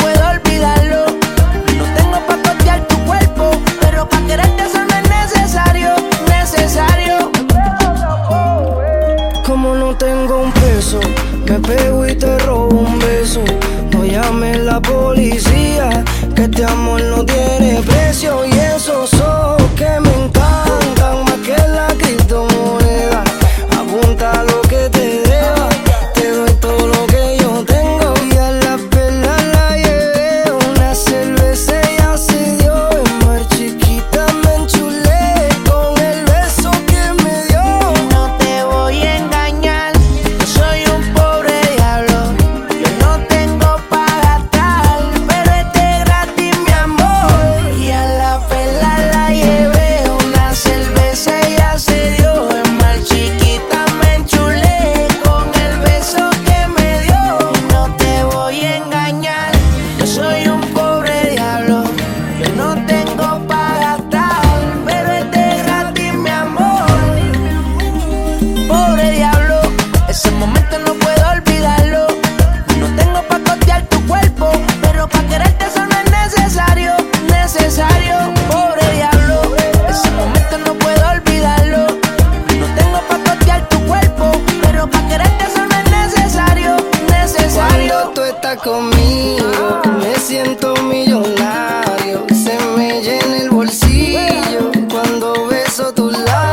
puedo olvidarlo. No tengo pa' cotear tu cuerpo, pero pa' quererte es necesario, necesario. Como no tengo un peso, me pego y te robo un beso. No llames la policía tu lado